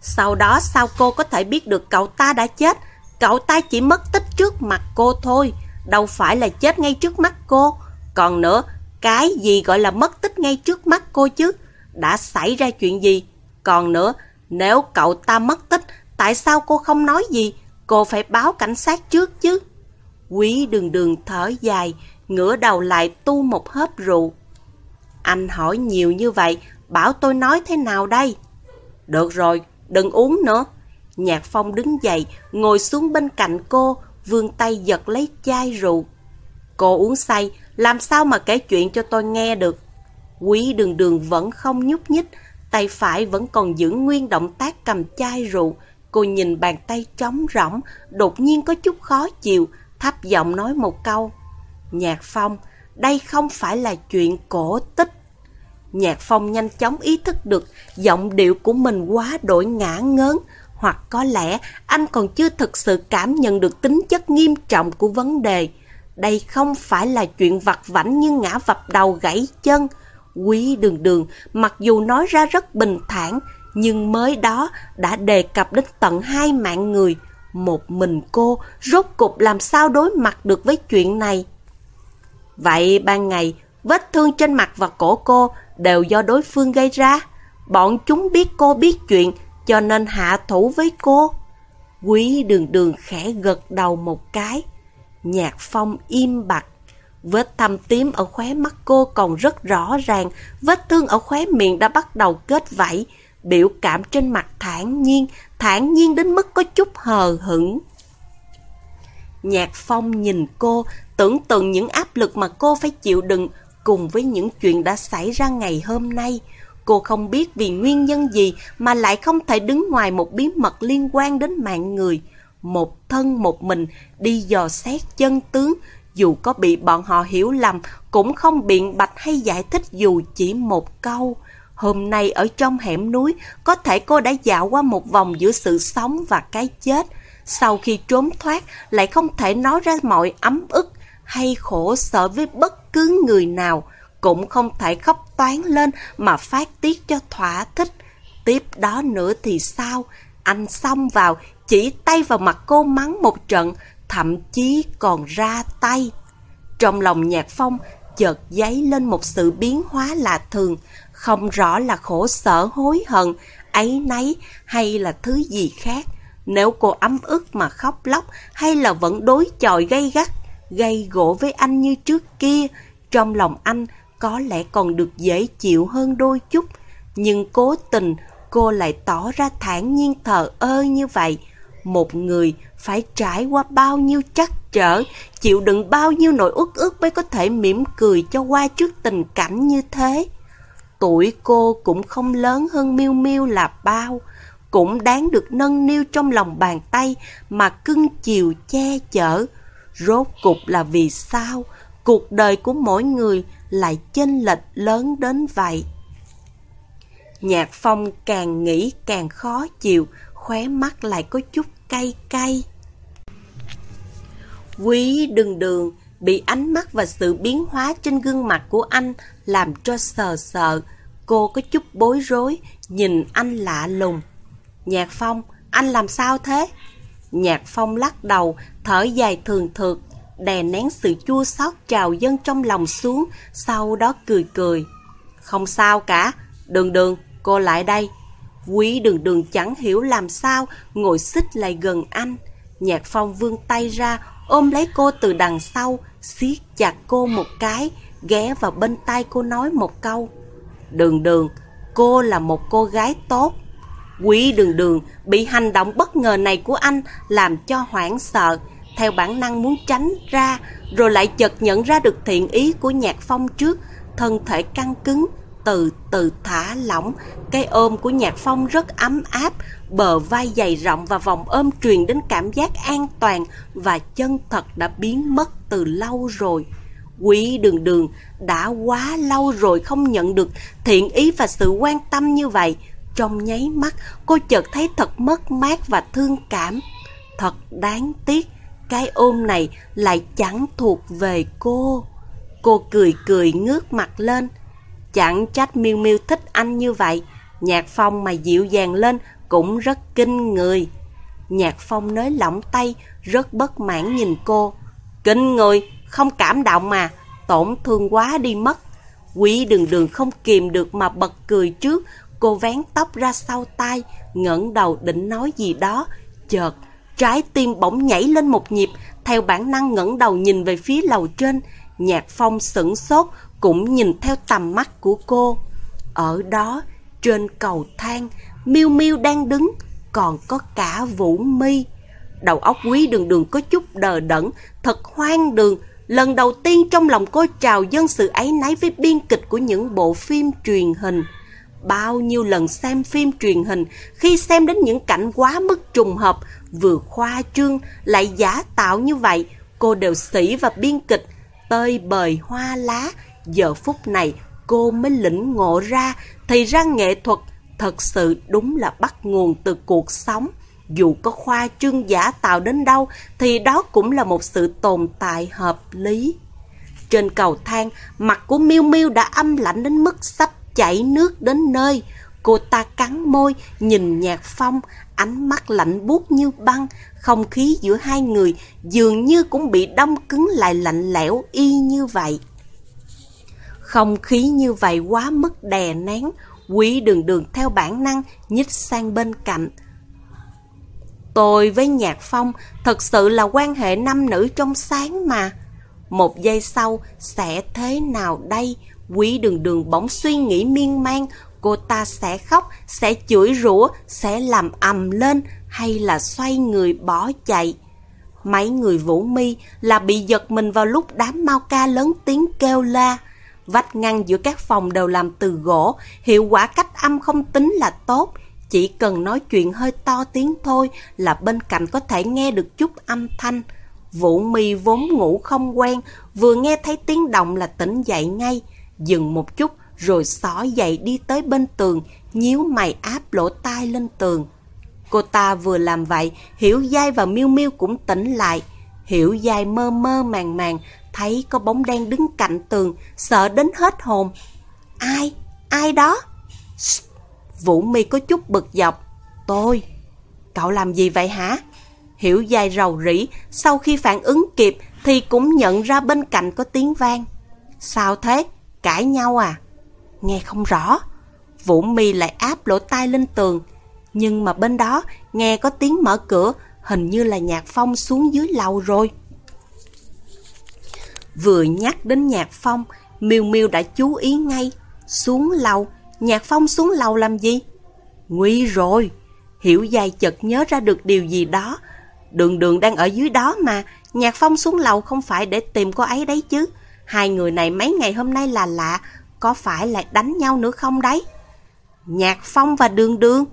Sau đó sao cô có thể biết được cậu ta đã chết? Cậu ta chỉ mất tích trước mặt cô thôi, đâu phải là chết ngay trước mắt cô. Còn nữa, cái gì gọi là mất tích ngay trước mắt cô chứ? Đã xảy ra chuyện gì? Còn nữa, nếu cậu ta mất tích, tại sao cô không nói gì? Cô phải báo cảnh sát trước chứ. Quý đường đường thở dài, ngửa đầu lại tu một hớp rượu. Anh hỏi nhiều như vậy, bảo tôi nói thế nào đây? Được rồi, đừng uống nữa. Nhạc Phong đứng dậy, ngồi xuống bên cạnh cô, vươn tay giật lấy chai rượu. Cô uống say, làm sao mà kể chuyện cho tôi nghe được? Quý đường đường vẫn không nhúc nhích, tay phải vẫn còn giữ nguyên động tác cầm chai rượu. Cô nhìn bàn tay trống rỗng, đột nhiên có chút khó chịu, thấp giọng nói một câu. Nhạc Phong, đây không phải là chuyện cổ tích. Nhạc Phong nhanh chóng ý thức được giọng điệu của mình quá đổi ngã ngớn, hoặc có lẽ anh còn chưa thực sự cảm nhận được tính chất nghiêm trọng của vấn đề. đây không phải là chuyện vặt vảnh như ngã vập đầu gãy chân. Quý đường đường, mặc dù nói ra rất bình thản, nhưng mới đó đã đề cập đến tận hai mạng người. Một mình cô rốt cục làm sao đối mặt được với chuyện này. Vậy ban ngày, vết thương trên mặt và cổ cô đều do đối phương gây ra. Bọn chúng biết cô biết chuyện, cho nên hạ thủ với cô. Quý đường đường khẽ gật đầu một cái. Nhạc phong im bặt. Vết thâm tím ở khóe mắt cô còn rất rõ ràng, vết thương ở khóe miệng đã bắt đầu kết vảy, biểu cảm trên mặt thản nhiên, thản nhiên đến mức có chút hờ hững. Nhạc phong nhìn cô, tưởng tượng những áp lực mà cô phải chịu đựng cùng với những chuyện đã xảy ra ngày hôm nay. Cô không biết vì nguyên nhân gì mà lại không thể đứng ngoài một bí mật liên quan đến mạng người. Một thân một mình đi dò xét chân tướng, dù có bị bọn họ hiểu lầm cũng không biện bạch hay giải thích dù chỉ một câu. Hôm nay ở trong hẻm núi, có thể cô đã dạo qua một vòng giữa sự sống và cái chết. Sau khi trốn thoát, lại không thể nói ra mọi ấm ức hay khổ sở với bất cứ người nào cũng không thể khóc toán lên mà phát tiết cho thỏa thích. Tiếp đó nữa thì sao? Anh xông vào, chỉ tay vào mặt cô mắng một trận, thậm chí còn ra tay. Trong lòng nhạc phong chợt dấy lên một sự biến hóa lạ thường, không rõ là khổ sở hối hận, ấy nấy hay là thứ gì khác. Nếu cô ấm ức mà khóc lóc hay là vẫn đối chọi gây gắt, gây gỗ với anh như trước kia, trong lòng anh có lẽ còn được dễ chịu hơn đôi chút, nhưng cố tình cô lại tỏ ra thản nhiên thờ ơ như vậy. Một người phải trải qua bao nhiêu trắc trở, chịu đựng bao nhiêu nỗi uất ức mới có thể mỉm cười cho qua trước tình cảnh như thế. Tuổi cô cũng không lớn hơn Miêu Miêu là bao, cũng đáng được nâng niu trong lòng bàn tay mà cưng chiều che chở. Rốt cục là vì sao cuộc đời của mỗi người lại chênh lệch lớn đến vậy. Nhạc phong càng nghĩ càng khó chịu, khóe mắt lại có chút cay cay. Quý đường đường bị ánh mắt và sự biến hóa trên gương mặt của anh làm cho sờ sợ. Cô có chút bối rối, nhìn anh lạ lùng. Nhạc phong, anh làm sao thế? Nhạc phong lắc đầu, thở dài thường thượt, đè nén sự chua xót trào dâng trong lòng xuống, sau đó cười cười. Không sao cả, đường đường, cô lại đây. Quý đường đường chẳng hiểu làm sao, ngồi xích lại gần anh. Nhạc phong vươn tay ra, ôm lấy cô từ đằng sau, siết chặt cô một cái, ghé vào bên tay cô nói một câu. Đường đường, cô là một cô gái tốt. Quý đường đường bị hành động bất ngờ này của anh làm cho hoảng sợ, theo bản năng muốn tránh ra, rồi lại chợt nhận ra được thiện ý của nhạc phong trước, thân thể căng cứng, từ từ thả lỏng. Cái ôm của nhạc phong rất ấm áp, bờ vai dày rộng và vòng ôm truyền đến cảm giác an toàn và chân thật đã biến mất từ lâu rồi. Quý đường đường đã quá lâu rồi không nhận được thiện ý và sự quan tâm như vậy. Trong nháy mắt, cô chợt thấy thật mất mát và thương cảm. Thật đáng tiếc, cái ôm này lại chẳng thuộc về cô. Cô cười cười ngước mặt lên. Chẳng trách miêu miêu thích anh như vậy. Nhạc phong mà dịu dàng lên cũng rất kinh người. Nhạc phong nới lỏng tay, rất bất mãn nhìn cô. Kinh người, không cảm động mà, tổn thương quá đi mất. Quý đường đường không kìm được mà bật cười trước, cô vén tóc ra sau tai, ngẩng đầu định nói gì đó, chợt Trái tim bỗng nhảy lên một nhịp, theo bản năng ngẩng đầu nhìn về phía lầu trên. Nhạc phong sửng sốt, cũng nhìn theo tầm mắt của cô. Ở đó, trên cầu thang, miêu miêu đang đứng, còn có cả Vũ Mi. Đầu óc quý đường đường có chút đờ đẫn, thật hoang đường. Lần đầu tiên trong lòng cô trào dân sự ấy náy với biên kịch của những bộ phim truyền hình. Bao nhiêu lần xem phim truyền hình, khi xem đến những cảnh quá mức trùng hợp, vừa khoa trương lại giả tạo như vậy, cô đều sĩ và biên kịch, tơi bời hoa lá. Giờ phút này cô mới lĩnh ngộ ra, thì ra nghệ thuật thật sự đúng là bắt nguồn từ cuộc sống. Dù có khoa trương giả tạo đến đâu thì đó cũng là một sự tồn tại hợp lý. Trên cầu thang, mặt của Miêu Miêu đã âm lạnh đến mức sắp chảy nước đến nơi. Cô ta cắn môi, nhìn Nhạc Phong, ánh mắt lạnh buốt như băng, không khí giữa hai người dường như cũng bị đông cứng lại lạnh lẽo y như vậy. Không khí như vậy quá mức đè nén, quý đường đường theo bản năng nhích sang bên cạnh. Tôi với Nhạc Phong thật sự là quan hệ nam nữ trong sáng mà. Một giây sau sẽ thế nào đây? Quý đường đường bỗng suy nghĩ miên man, cô ta sẽ khóc, sẽ chửi rủa, sẽ làm ầm lên hay là xoay người bỏ chạy. Mấy người vũ mi là bị giật mình vào lúc đám mau ca lớn tiếng kêu la. Vách ngăn giữa các phòng đều làm từ gỗ, hiệu quả cách âm không tính là tốt. Chỉ cần nói chuyện hơi to tiếng thôi là bên cạnh có thể nghe được chút âm thanh. Vũ mi vốn ngủ không quen, vừa nghe thấy tiếng động là tỉnh dậy ngay. Dừng một chút rồi xỏ dậy đi tới bên tường, nhíu mày áp lỗ tai lên tường. Cô ta vừa làm vậy, Hiểu Giai và Miêu Miêu cũng tỉnh lại. Hiểu Giai mơ mơ màng màng, thấy có bóng đen đứng cạnh tường, sợ đến hết hồn. Ai? Ai đó? Vũ Mi có chút bực dọc. Tôi. Cậu làm gì vậy hả? Hiểu Giai rầu rĩ, sau khi phản ứng kịp thì cũng nhận ra bên cạnh có tiếng vang. Sao thế? Cãi nhau à? Nghe không rõ. Vũ Mi lại áp lỗ tai lên tường. Nhưng mà bên đó nghe có tiếng mở cửa, hình như là Nhạc Phong xuống dưới lầu rồi. Vừa nhắc đến Nhạc Phong, Miêu Miêu đã chú ý ngay. Xuống lầu, Nhạc Phong xuống lầu làm gì? Nguy rồi! Hiểu dài chợt nhớ ra được điều gì đó. Đường đường đang ở dưới đó mà, Nhạc Phong xuống lầu không phải để tìm cô ấy đấy chứ. Hai người này mấy ngày hôm nay là lạ, có phải lại đánh nhau nữa không đấy? Nhạc Phong và Đường Đường.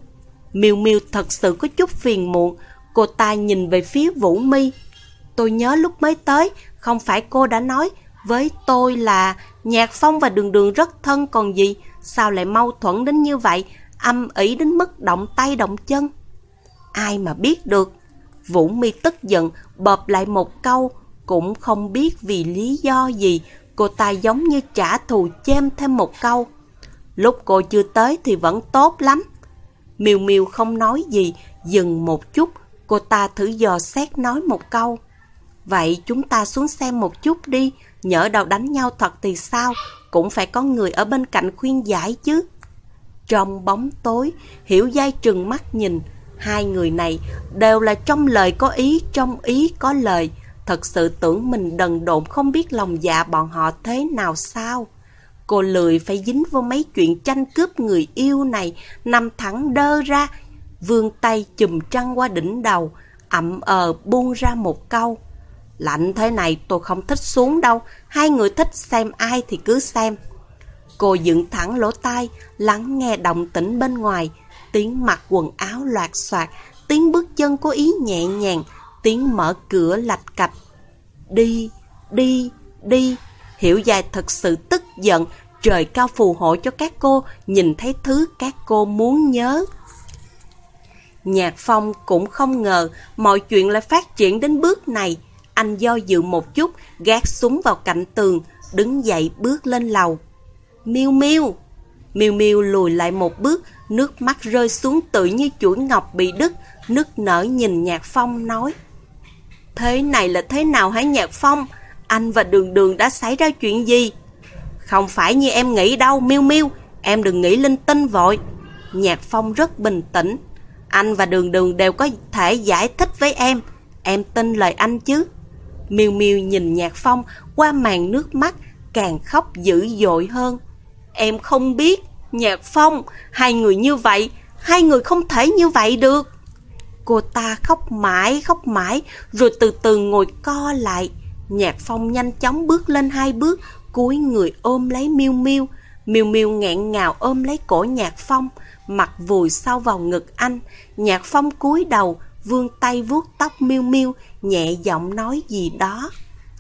Miêu Miêu thật sự có chút phiền muộn, cô ta nhìn về phía Vũ Mi. Tôi nhớ lúc mới tới, không phải cô đã nói với tôi là Nhạc Phong và Đường Đường rất thân còn gì, sao lại mâu thuẫn đến như vậy, âm ỉ đến mức động tay động chân. Ai mà biết được. Vũ Mi tức giận, bợp lại một câu, cũng không biết vì lý do gì, cô ta giống như trả thù chêm thêm một câu. Lúc cô chưa tới thì vẫn tốt lắm. Miêu Miêu không nói gì, dừng một chút, cô ta thử dò xét nói một câu. Vậy chúng ta xuống xem một chút đi, nhỡ đầu đánh nhau thật thì sao, cũng phải có người ở bên cạnh khuyên giải chứ. Trong bóng tối, Hiểu Giai trừng mắt nhìn, hai người này đều là trong lời có ý, trong ý có lời. Thật sự tưởng mình đần độn không biết lòng dạ bọn họ thế nào sao. Cô lười phải dính vô mấy chuyện tranh cướp người yêu này, nằm thẳng đơ ra, vươn tay chùm trăng qua đỉnh đầu, ậm ờ buông ra một câu. Lạnh thế này tôi không thích xuống đâu, hai người thích xem ai thì cứ xem. Cô dựng thẳng lỗ tai, lắng nghe động tĩnh bên ngoài, tiếng mặc quần áo loạt soạt, tiếng bước chân có ý nhẹ nhàng, tiếng mở cửa lạch cạch. Đi, đi, đi, hiểu dài thật sự tức giận, trời cao phù hộ cho các cô nhìn thấy thứ các cô muốn nhớ. Nhạc Phong cũng không ngờ mọi chuyện lại phát triển đến bước này. Anh do dự một chút, gác súng vào cạnh tường, đứng dậy bước lên lầu. Miu Miu. Miu Miu lùi lại một bước, nước mắt rơi xuống tự như chuỗi ngọc bị đứt, nức nở nhìn Nhạc Phong nói. Thế này là thế nào hả Nhạc Phong? Anh và Đường Đường đã xảy ra chuyện gì? Không phải như em nghĩ đâu, Miu Miu, em đừng nghĩ linh tinh vội. Nhạc Phong rất bình tĩnh. Anh và Đường Đường đều có thể giải thích với em. Em tin lời anh chứ? Miu Miu nhìn Nhạc Phong qua màn nước mắt, càng khóc dữ dội hơn. Em không biết, Nhạc Phong, hai người như vậy, hai người không thể như vậy được. Cô ta khóc mãi, khóc mãi, rồi từ từ ngồi co lại. Nhạc Phong nhanh chóng bước lên hai bước, cúi người ôm lấy Miêu Miêu. Miêu Miêu nghẹn ngào ôm lấy cổ Nhạc Phong, mặt vùi sau vào ngực anh. Nhạc Phong cúi đầu, vươn tay vuốt tóc Miêu Miêu, nhẹ giọng nói gì đó.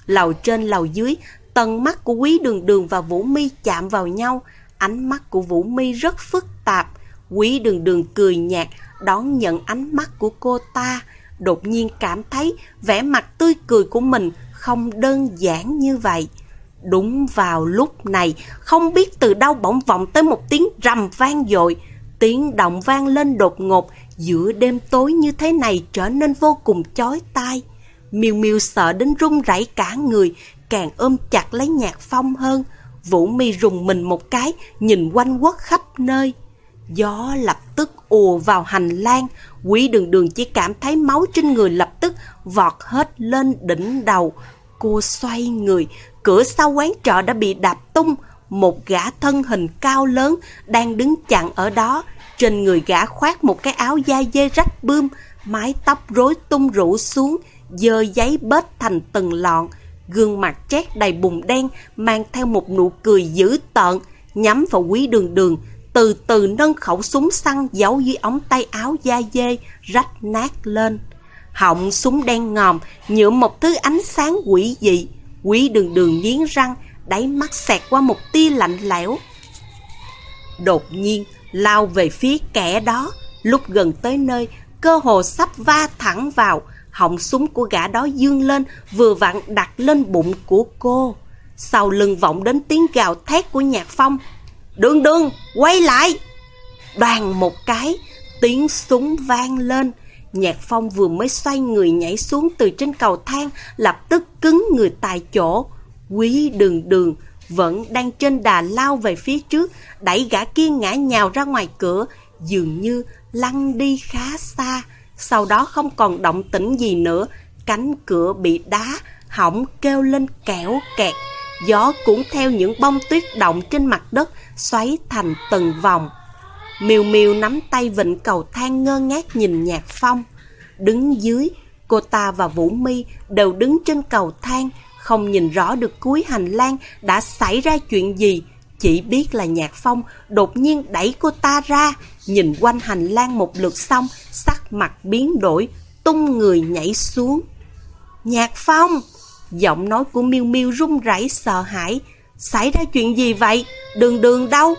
Lầu trên lầu dưới, tầng mắt của Quý Đường Đường và Vũ Mi chạm vào nhau, ánh mắt của Vũ Mi rất phức tạp. Quý Đường Đường cười nhạt, đón nhận ánh mắt của cô ta, đột nhiên cảm thấy vẻ mặt tươi cười của mình không đơn giản như vậy. Đúng vào lúc này, không biết từ đâu bỗng vọng tới một tiếng rầm vang dội. Tiếng động vang lên đột ngột, giữa đêm tối như thế này trở nên vô cùng chói tai. Miêu Miêu sợ đến run rẩy cả người, càng ôm chặt lấy Nhạc Phong hơn. Vũ Mi rùng mình một cái, nhìn quanh quất khắp nơi. Gió lập tức ùa vào hành lang, quý đường đường chỉ cảm thấy máu trên người lập tức vọt hết lên đỉnh đầu. Cô xoay người, cửa sau quán trọ đã bị đạp tung, một gã thân hình cao lớn đang đứng chặn ở đó. Trên người gã khoác một cái áo da dê rách bươm, mái tóc rối tung rủ xuống, dơ giấy bết thành từng lọn. Gương mặt chét đầy bùn đen mang theo một nụ cười dữ tợn, nhắm vào quý đường đường, từ từ nâng khẩu súng săn giấu dưới ống tay áo da dê, rách nát lên. Họng súng đen ngòm, nhuộm một thứ ánh sáng quỷ dị. Quý đường đường nghiến răng, đáy mắt xẹt qua một tia lạnh lẽo. Đột nhiên, lao về phía kẻ đó, lúc gần tới nơi, cơ hồ sắp va thẳng vào, họng súng của gã đó dương lên, vừa vặn đặt lên bụng của cô. Sau lưng vọng đến tiếng gào thét của nhạc phong, Đường đường, quay lại! Đoàn một cái, tiếng súng vang lên. Nhạc phong vừa mới xoay người nhảy xuống từ trên cầu thang, lập tức cứng người tại chỗ. Quý đường đường vẫn đang trên đà lao về phía trước, đẩy gã kia ngã nhào ra ngoài cửa, dường như lăn đi khá xa. Sau đó không còn động tĩnh gì nữa, cánh cửa bị đá, hỏng kêu lên kẹo kẹt. Gió cũng theo những bông tuyết động trên mặt đất, xoáy thành từng vòng. Miêu Miêu nắm tay vịnh cầu thang ngơ ngác nhìn Nhạc Phong. Đứng dưới, cô ta và Vũ Mi đều đứng trên cầu thang, không nhìn rõ được cuối hành lang đã xảy ra chuyện gì. Chỉ biết là Nhạc Phong đột nhiên đẩy cô ta ra, nhìn quanh hành lang một lượt xong, sắc mặt biến đổi, tung người nhảy xuống. Nhạc Phong! Giọng nói của Miêu Miêu run rẩy, sợ hãi. Xảy ra chuyện gì vậy? Đường đường đâu?